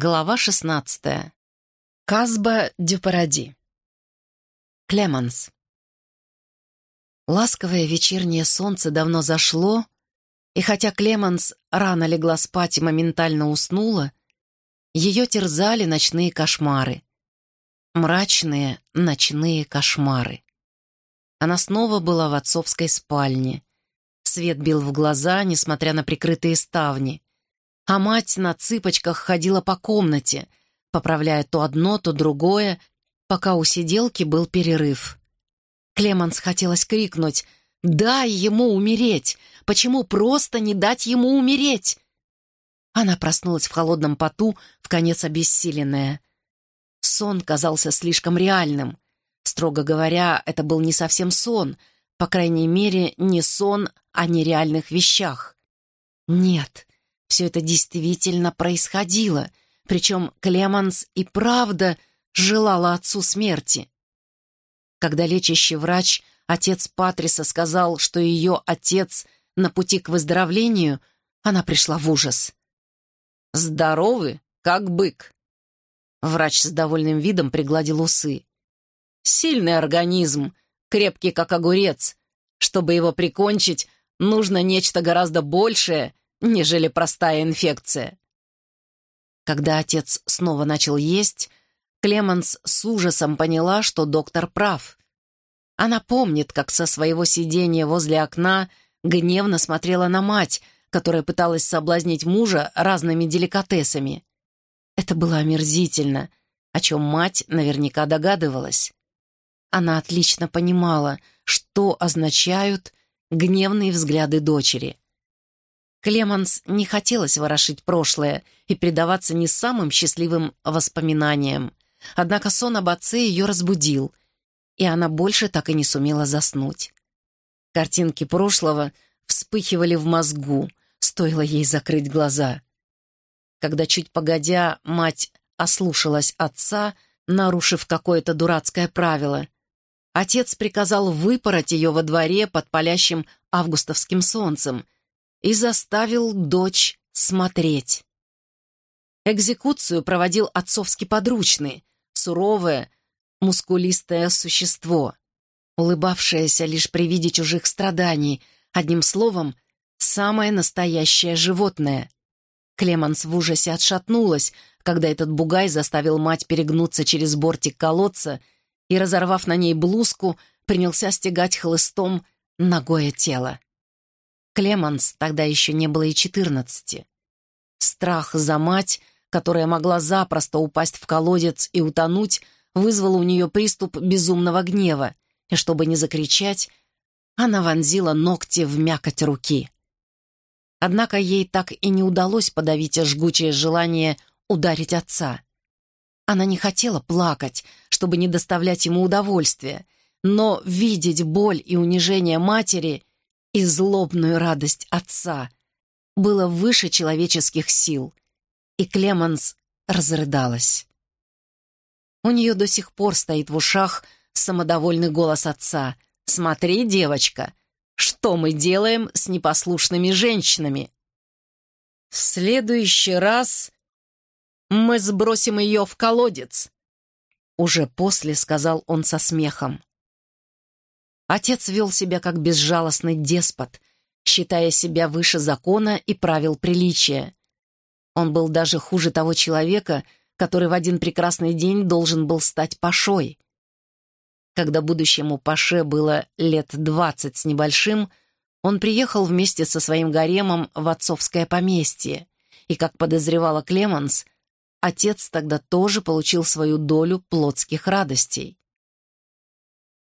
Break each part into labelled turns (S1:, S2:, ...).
S1: Глава 16. Казба Дюпаради. Клеманс. Ласковое вечернее солнце давно зашло, и хотя Клеманс рано легла спать и моментально уснула, ее терзали ночные кошмары. Мрачные ночные кошмары. Она снова была в отцовской спальне. Свет бил в глаза, несмотря на прикрытые ставни — а мать на цыпочках ходила по комнате, поправляя то одно, то другое, пока у сиделки был перерыв. Клеманс хотелось крикнуть «Дай ему умереть! Почему просто не дать ему умереть?» Она проснулась в холодном поту, в конец обессиленная. Сон казался слишком реальным. Строго говоря, это был не совсем сон, по крайней мере, не сон о нереальных вещах. Нет, все это действительно происходило, причем Клеманс и правда желала отцу смерти. Когда лечащий врач, отец Патриса, сказал, что ее отец на пути к выздоровлению, она пришла в ужас. «Здоровы, как бык». Врач с довольным видом пригладил усы. «Сильный организм, крепкий, как огурец. Чтобы его прикончить, нужно нечто гораздо большее, нежели простая инфекция. Когда отец снова начал есть, Клеменс с ужасом поняла, что доктор прав. Она помнит, как со своего сидения возле окна гневно смотрела на мать, которая пыталась соблазнить мужа разными деликатесами. Это было омерзительно, о чем мать наверняка догадывалась. Она отлично понимала, что означают гневные взгляды дочери. Клеманс не хотелось ворошить прошлое и предаваться не самым счастливым воспоминаниям. Однако сон об отце ее разбудил, и она больше так и не сумела заснуть. Картинки прошлого вспыхивали в мозгу, стоило ей закрыть глаза. Когда чуть погодя мать ослушалась отца, нарушив какое-то дурацкое правило, отец приказал выпороть ее во дворе под палящим августовским солнцем — и заставил дочь смотреть. Экзекуцию проводил отцовский подручный, суровое, мускулистое существо, улыбавшееся лишь при виде чужих страданий, одним словом, самое настоящее животное. Клеманс в ужасе отшатнулась, когда этот бугай заставил мать перегнуться через бортик колодца и, разорвав на ней блузку, принялся стегать хлыстом ногое тело. Клеманс тогда еще не было и четырнадцати. Страх за мать, которая могла запросто упасть в колодец и утонуть, вызвал у нее приступ безумного гнева, и чтобы не закричать, она вонзила ногти в мякоть руки. Однако ей так и не удалось подавить жгучее желание ударить отца. Она не хотела плакать, чтобы не доставлять ему удовольствия, но видеть боль и унижение матери и злобную радость отца было выше человеческих сил, и Клеманс разрыдалась. У нее до сих пор стоит в ушах самодовольный голос отца. «Смотри, девочка, что мы делаем с непослушными женщинами?» «В следующий раз мы сбросим ее в колодец», уже после сказал он со смехом. Отец вел себя как безжалостный деспот, считая себя выше закона и правил приличия. Он был даже хуже того человека, который в один прекрасный день должен был стать пашой. Когда будущему паше было лет двадцать с небольшим, он приехал вместе со своим гаремом в отцовское поместье, и, как подозревала Клеманс, отец тогда тоже получил свою долю плотских радостей.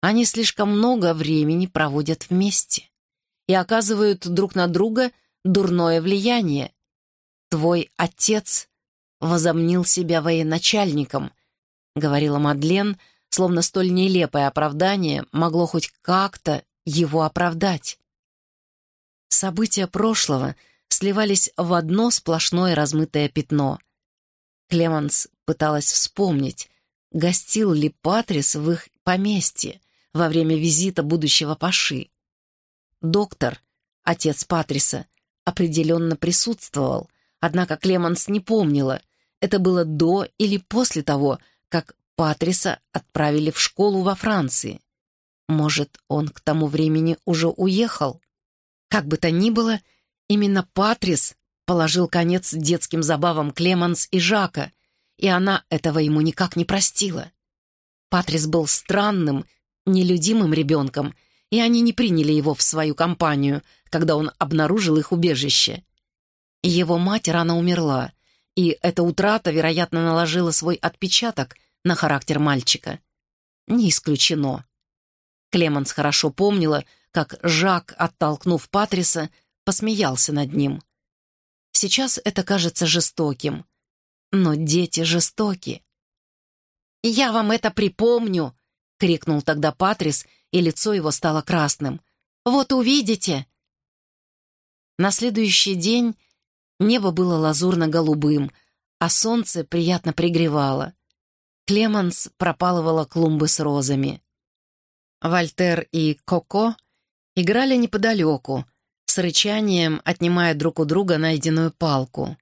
S1: Они слишком много времени проводят вместе и оказывают друг на друга дурное влияние. Твой отец возомнил себя военачальником, говорила Мадлен, словно столь нелепое оправдание могло хоть как-то его оправдать. События прошлого сливались в одно сплошное размытое пятно. Клеманс пыталась вспомнить, гостил ли Патрис в их поместье, во время визита будущего Паши. Доктор, отец Патриса, определенно присутствовал, однако Клеманс не помнила, это было до или после того, как Патриса отправили в школу во Франции. Может, он к тому времени уже уехал? Как бы то ни было, именно Патрис положил конец детским забавам Клеманс и Жака, и она этого ему никак не простила. Патрис был странным, нелюдимым ребенком, и они не приняли его в свою компанию, когда он обнаружил их убежище. Его мать рано умерла, и эта утрата, вероятно, наложила свой отпечаток на характер мальчика. Не исключено. Клеменс хорошо помнила, как Жак, оттолкнув Патриса, посмеялся над ним. Сейчас это кажется жестоким. Но дети жестоки. «Я вам это припомню!» — крикнул тогда Патрис, и лицо его стало красным. «Вот увидите!» На следующий день небо было лазурно-голубым, а солнце приятно пригревало. Клеманс пропалывала клумбы с розами. Вольтер и Коко играли неподалеку, с рычанием отнимая друг у друга найденную палку.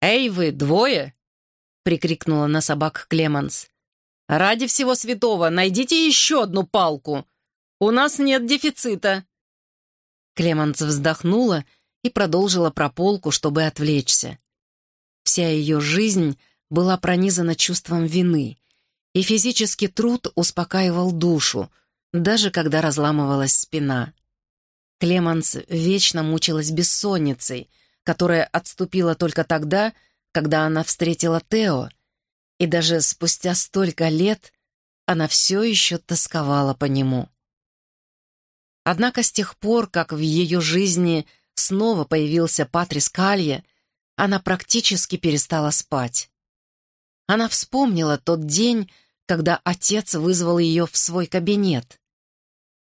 S1: «Эй, вы двое!» — прикрикнула на собак Клеманс. «Ради всего святого, найдите еще одну палку! У нас нет дефицита!» Клеманс вздохнула и продолжила прополку, чтобы отвлечься. Вся ее жизнь была пронизана чувством вины, и физический труд успокаивал душу, даже когда разламывалась спина. Клеманс вечно мучилась бессонницей, которая отступила только тогда, когда она встретила Тео, и даже спустя столько лет она все еще тосковала по нему. Однако с тех пор, как в ее жизни снова появился Патрис Калье, она практически перестала спать. Она вспомнила тот день, когда отец вызвал ее в свой кабинет.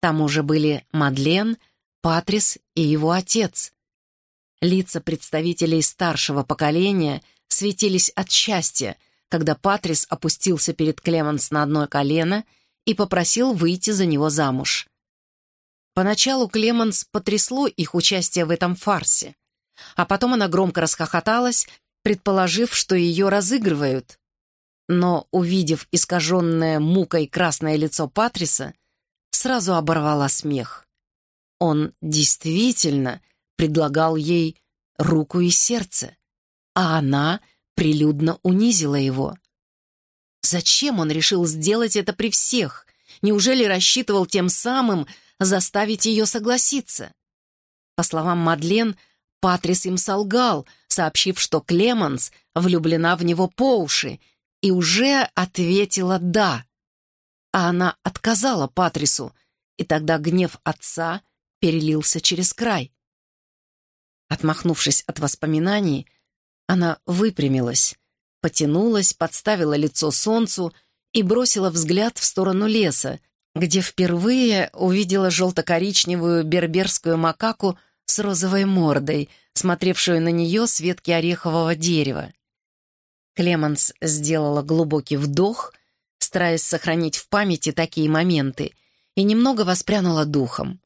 S1: Там уже были Мадлен, Патрис и его отец. Лица представителей старшего поколения светились от счастья, когда Патрис опустился перед Клеменс на одно колено и попросил выйти за него замуж. Поначалу Клеменс потрясло их участие в этом фарсе, а потом она громко расхохоталась, предположив, что ее разыгрывают но, увидев искаженное мукой красное лицо Патриса, сразу оборвала смех. Он действительно предлагал ей руку и сердце, а она прилюдно унизила его. Зачем он решил сделать это при всех? Неужели рассчитывал тем самым заставить ее согласиться? По словам Мадлен, Патрис им солгал, сообщив, что Клеманс влюблена в него по уши и уже ответила «да». А она отказала Патрису, и тогда гнев отца перелился через край. Отмахнувшись от воспоминаний, она выпрямилась, потянулась, подставила лицо солнцу и бросила взгляд в сторону леса, где впервые увидела желто-коричневую берберскую макаку с розовой мордой, смотревшую на нее с ветки орехового дерева. Клеменс сделала глубокий вдох, стараясь сохранить в памяти такие моменты, и немного воспрянула духом.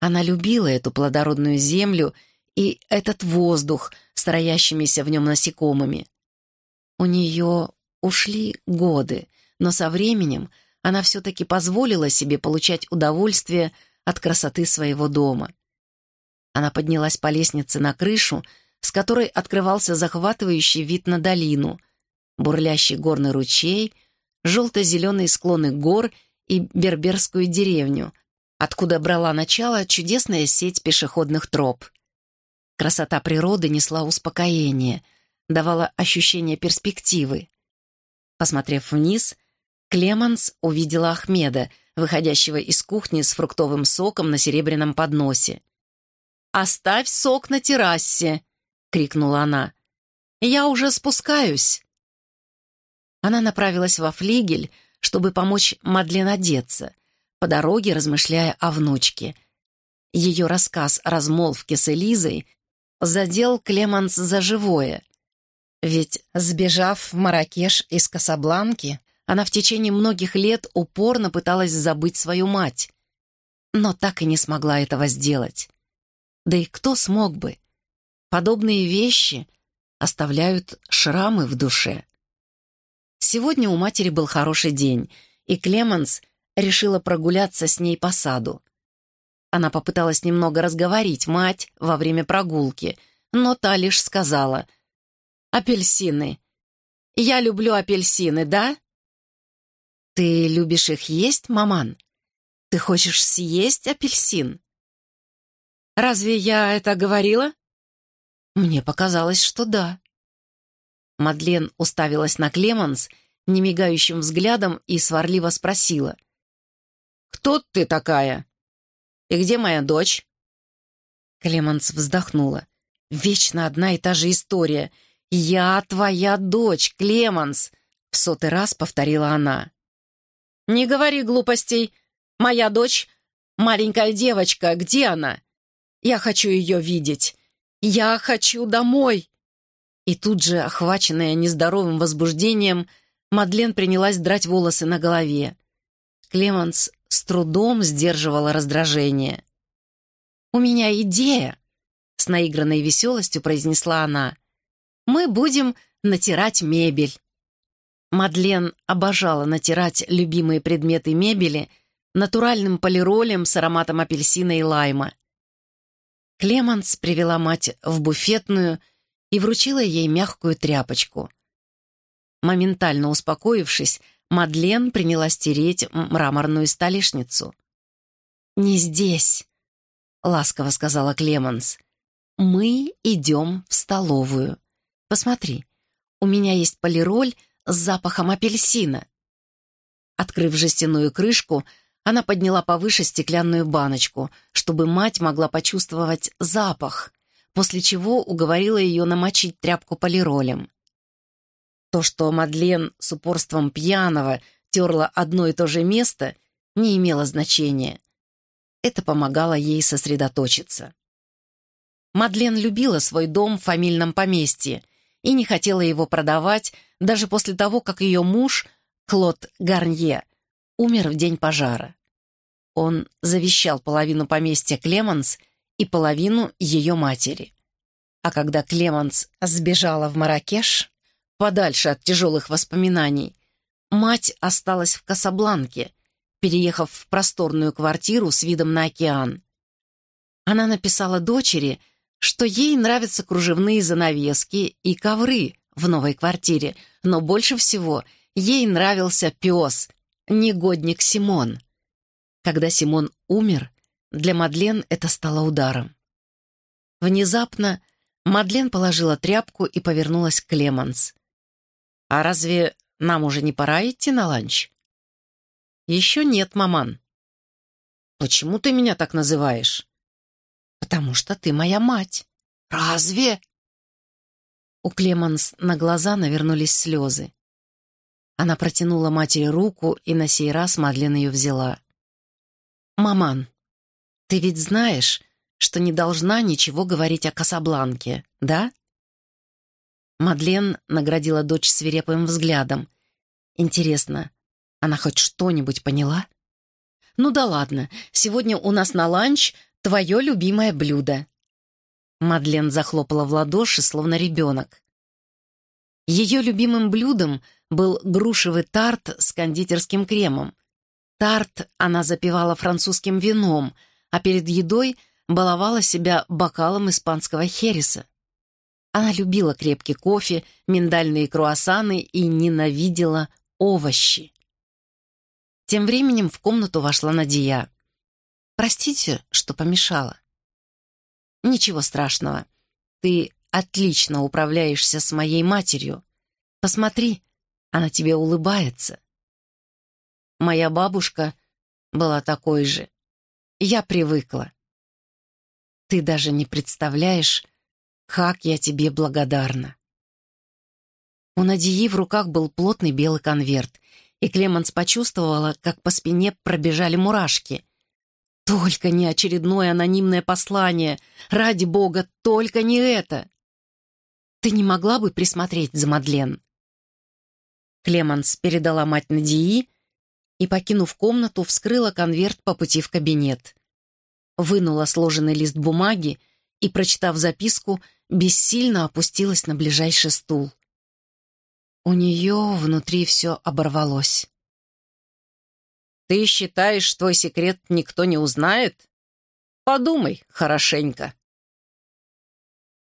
S1: Она любила эту плодородную землю и этот воздух с роящимися в нем насекомыми. У нее ушли годы, но со временем она все-таки позволила себе получать удовольствие от красоты своего дома. Она поднялась по лестнице на крышу, с которой открывался захватывающий вид на долину, бурлящий горный ручей, желто-зеленые склоны гор и берберскую деревню, откуда брала начало чудесная сеть пешеходных троп. Красота природы несла успокоение, давала ощущение перспективы. Посмотрев вниз, Клеманс увидела Ахмеда, выходящего из кухни с фруктовым соком на серебряном подносе. «Оставь сок на террасе!» — крикнула она. «Я уже спускаюсь!» Она направилась во флигель, чтобы помочь Мадлен одеться, по дороге размышляя о внучке. Ее рассказ о размолвке с Элизой задел Клеманс за живое. Ведь, сбежав в Маракеш из Касабланки, она в течение многих лет упорно пыталась забыть свою мать, но так и не смогла этого сделать. Да и кто смог бы? Подобные вещи оставляют шрамы в душе. Сегодня у матери был хороший день, и Клеменс решила прогуляться с ней по саду. Она попыталась немного разговорить мать во время прогулки, но та лишь сказала «Апельсины. Я люблю апельсины, да?» «Ты любишь их есть, маман? Ты хочешь съесть апельсин?» «Разве я это говорила?» «Мне показалось, что да». Мадлен уставилась на Клеманс немигающим взглядом и сварливо спросила. «Кто ты такая? И где моя дочь?» Клеманс вздохнула. «Вечно одна и та же история. Я твоя дочь, Клеманс!» В сотый раз повторила она. «Не говори глупостей. Моя дочь — маленькая девочка. Где она? Я хочу ее видеть. Я хочу домой!» И тут же, охваченная нездоровым возбуждением, Мадлен принялась драть волосы на голове. Клеманс трудом сдерживала раздражение. «У меня идея!» — с наигранной веселостью произнесла она. «Мы будем натирать мебель». Мадлен обожала натирать любимые предметы мебели натуральным полиролем с ароматом апельсина и лайма. Клеманс привела мать в буфетную и вручила ей мягкую тряпочку. Моментально успокоившись, Мадлен принялась тереть мраморную столешницу. «Не здесь», — ласково сказала Клеманс. «Мы идем в столовую. Посмотри, у меня есть полироль с запахом апельсина». Открыв жестяную крышку, она подняла повыше стеклянную баночку, чтобы мать могла почувствовать запах, после чего уговорила ее намочить тряпку полиролем. То, что Мадлен с упорством пьяного терла одно и то же место, не имело значения. Это помогало ей сосредоточиться. Мадлен любила свой дом в фамильном поместье и не хотела его продавать даже после того, как ее муж, Клод Гарнье, умер в день пожара. Он завещал половину поместья Клеманс и половину ее матери. А когда Клеманс сбежала в Маракеш, подальше от тяжелых воспоминаний, мать осталась в Касабланке, переехав в просторную квартиру с видом на океан. Она написала дочери, что ей нравятся кружевные занавески и ковры в новой квартире, но больше всего ей нравился пес, негодник Симон. Когда Симон умер, для Мадлен это стало ударом. Внезапно Мадлен положила тряпку и повернулась к Клеманс. «А разве нам уже не пора идти на ланч?» «Еще нет, маман». «Почему ты меня так называешь?» «Потому что ты моя мать». «Разве?» У Клеманс на глаза навернулись слезы. Она протянула матери руку, и на сей раз Мадлен ее взяла. «Маман, ты ведь знаешь, что не должна ничего говорить о Касабланке, да?» Мадлен наградила дочь свирепым взглядом. «Интересно, она хоть что-нибудь поняла?» «Ну да ладно, сегодня у нас на ланч твое любимое блюдо». Мадлен захлопала в ладоши, словно ребенок. Ее любимым блюдом был грушевый тарт с кондитерским кремом. Тарт она запивала французским вином, а перед едой баловала себя бокалом испанского хереса. Она любила крепкий кофе, миндальные круассаны и ненавидела овощи. Тем временем в комнату вошла Надия. «Простите, что помешала». «Ничего страшного. Ты отлично управляешься с моей матерью. Посмотри, она тебе улыбается». Моя бабушка была такой же. Я привыкла. Ты даже не представляешь, как я тебе благодарна. У Надии в руках был плотный белый конверт, и Клеманс почувствовала, как по спине пробежали мурашки. Только не очередное анонимное послание. Ради бога, только не это. Ты не могла бы присмотреть за Мадлен? Клеманс передала мать Надии и, покинув комнату, вскрыла конверт по пути в кабинет. Вынула сложенный лист бумаги и, прочитав записку, бессильно опустилась на ближайший стул. У нее внутри все оборвалось.
S2: «Ты считаешь, твой секрет никто не узнает? Подумай хорошенько».